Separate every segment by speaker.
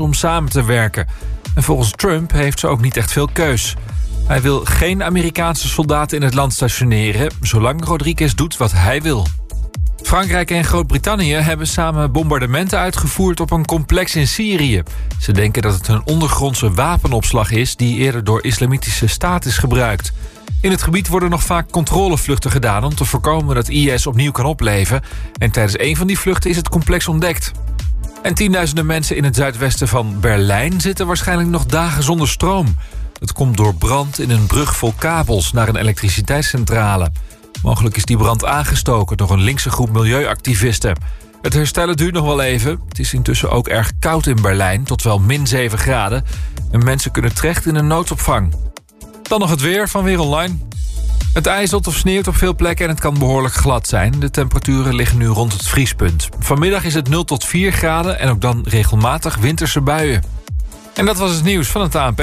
Speaker 1: Om samen te werken. En volgens Trump heeft ze ook niet echt veel keus. Hij wil geen Amerikaanse soldaten in het land stationeren... zolang Rodriguez doet wat hij wil. Frankrijk en Groot-Brittannië hebben samen bombardementen uitgevoerd op een complex in Syrië. Ze denken dat het een ondergrondse wapenopslag is die eerder door islamitische staat is gebruikt. In het gebied worden nog vaak controlevluchten gedaan om te voorkomen dat IS opnieuw kan opleven. En tijdens een van die vluchten is het complex ontdekt. En tienduizenden mensen in het zuidwesten van Berlijn zitten waarschijnlijk nog dagen zonder stroom. Het komt door brand in een brug vol kabels naar een elektriciteitscentrale. Mogelijk is die brand aangestoken door een linkse groep milieuactivisten. Het herstellen duurt nog wel even. Het is intussen ook erg koud in Berlijn, tot wel min 7 graden. En mensen kunnen terecht in een noodopvang. Dan nog het weer van Weer Online. Het ijzelt of sneeuwt op veel plekken en het kan behoorlijk glad zijn. De temperaturen liggen nu rond het vriespunt. Vanmiddag is het 0 tot 4 graden en ook dan regelmatig winterse buien. En dat was het nieuws van het ANP.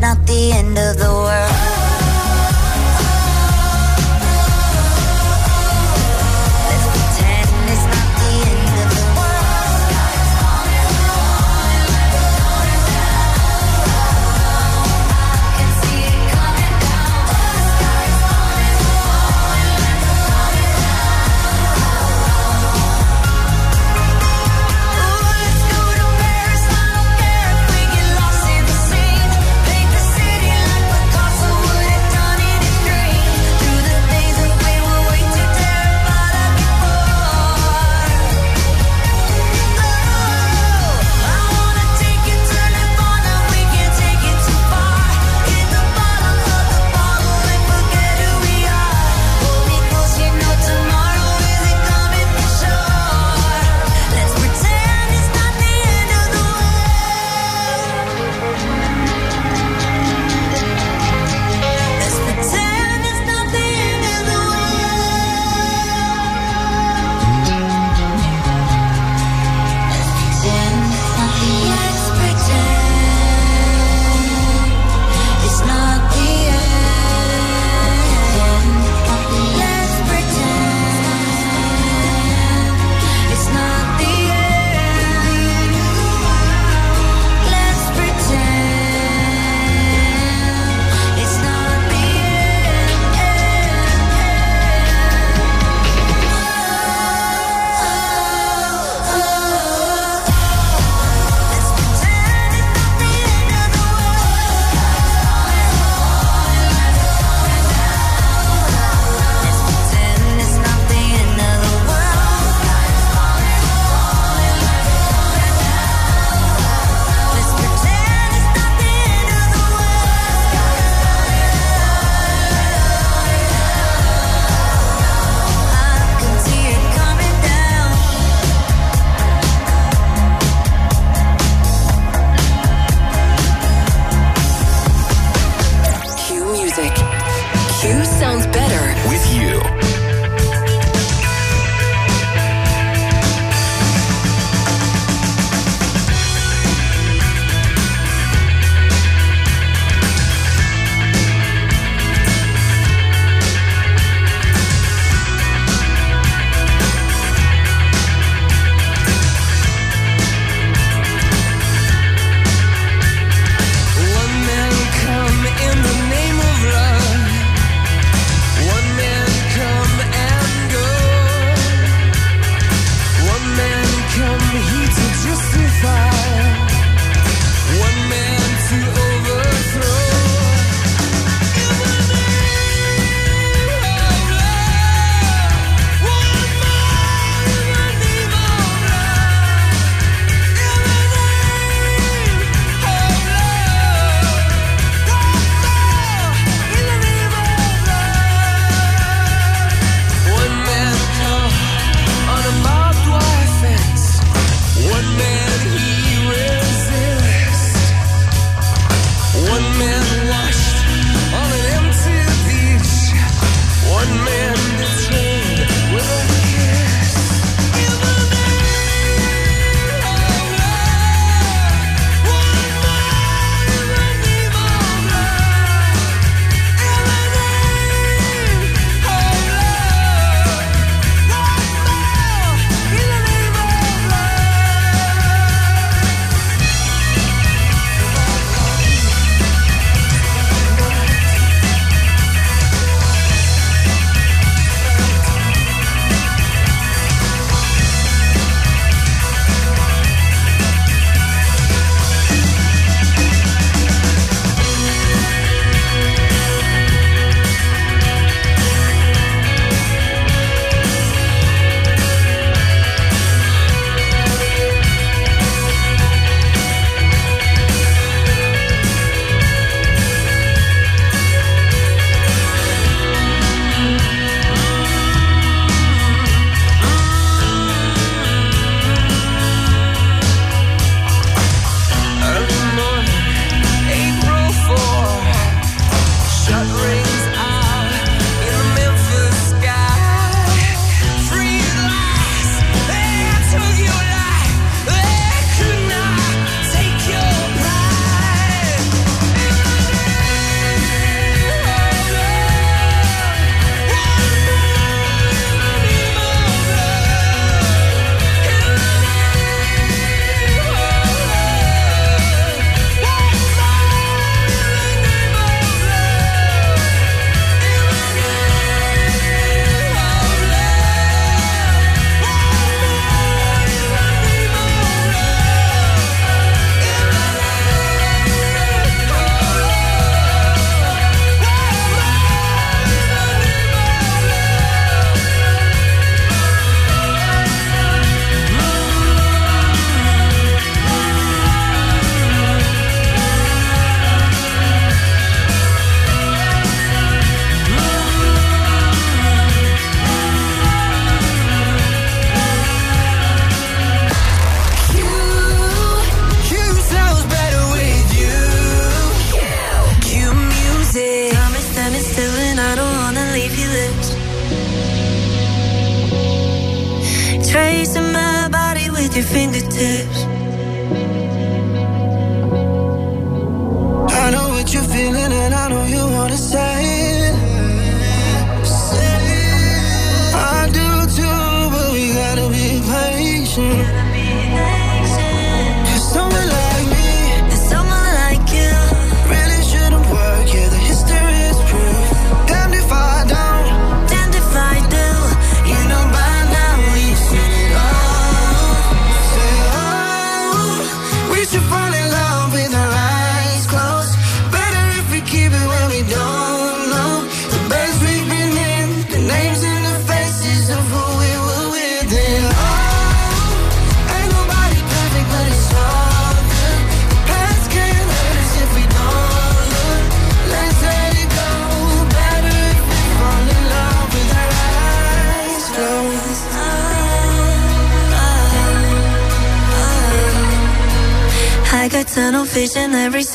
Speaker 2: not the end of the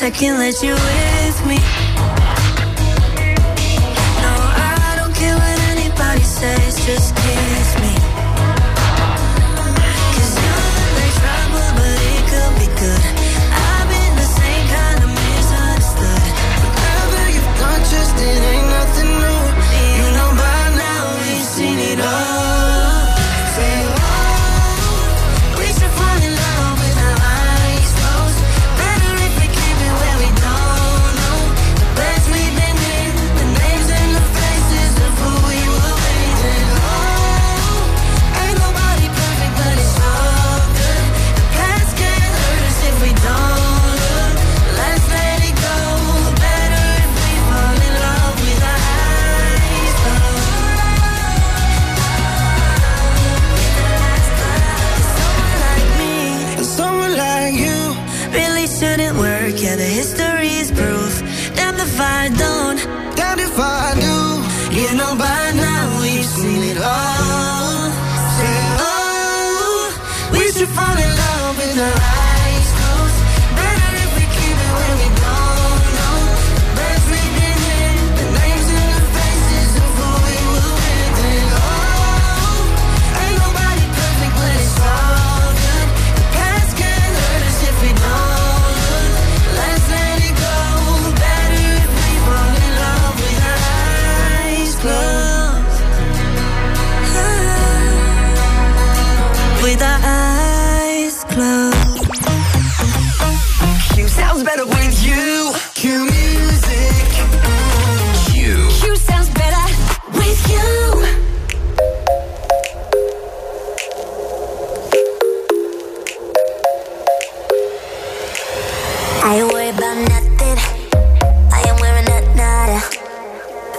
Speaker 2: I
Speaker 3: can't let
Speaker 4: you
Speaker 3: in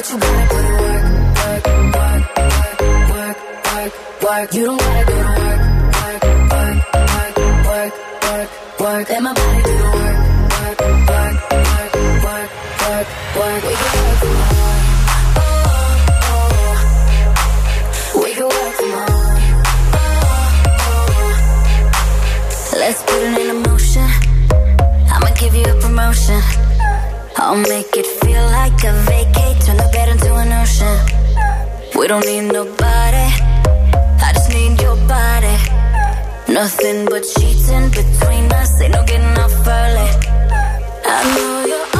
Speaker 5: but you gotta put in work, work, work, work, work, work, work. You don't gotta go to work, work, work, work, work, work, work. Let my body do the work, work, work, work, work, work, work. We can work from home. We can work from home. Let's put it in motion. I'ma give you a promotion. I'll make it feel like a vacation into an ocean. We don't need nobody. I just need your body. Nothing but sheets in between us. Ain't no getting off early. I know you're.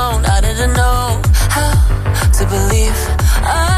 Speaker 2: I didn't know how to believe. I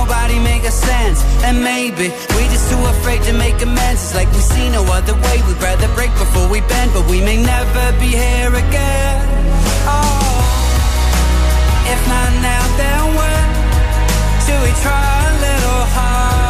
Speaker 6: nobody making sense. And maybe we just too afraid to make amends. It's like we see no other way. We'd rather break before we bend, but we may never be here again. Oh, if not now, then when? Should we try a little harder?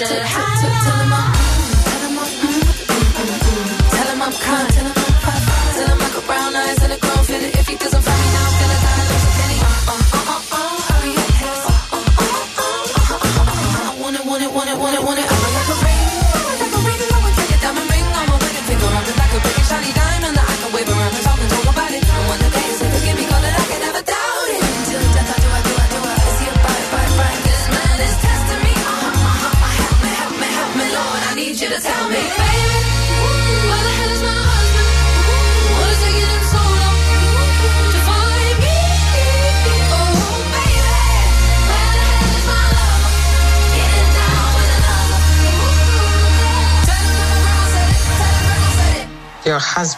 Speaker 4: emotion. husband.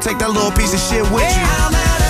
Speaker 7: take that little piece of shit with you.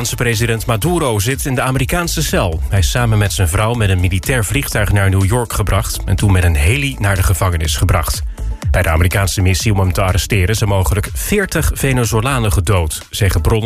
Speaker 8: Venezolaanse president Maduro zit in de Amerikaanse cel. Hij is samen met zijn vrouw met een militair vliegtuig naar New York gebracht... en toen met een heli naar de gevangenis gebracht. Bij de Amerikaanse missie om hem te arresteren... zijn mogelijk 40 Venezolanen gedood, zeggen bronnen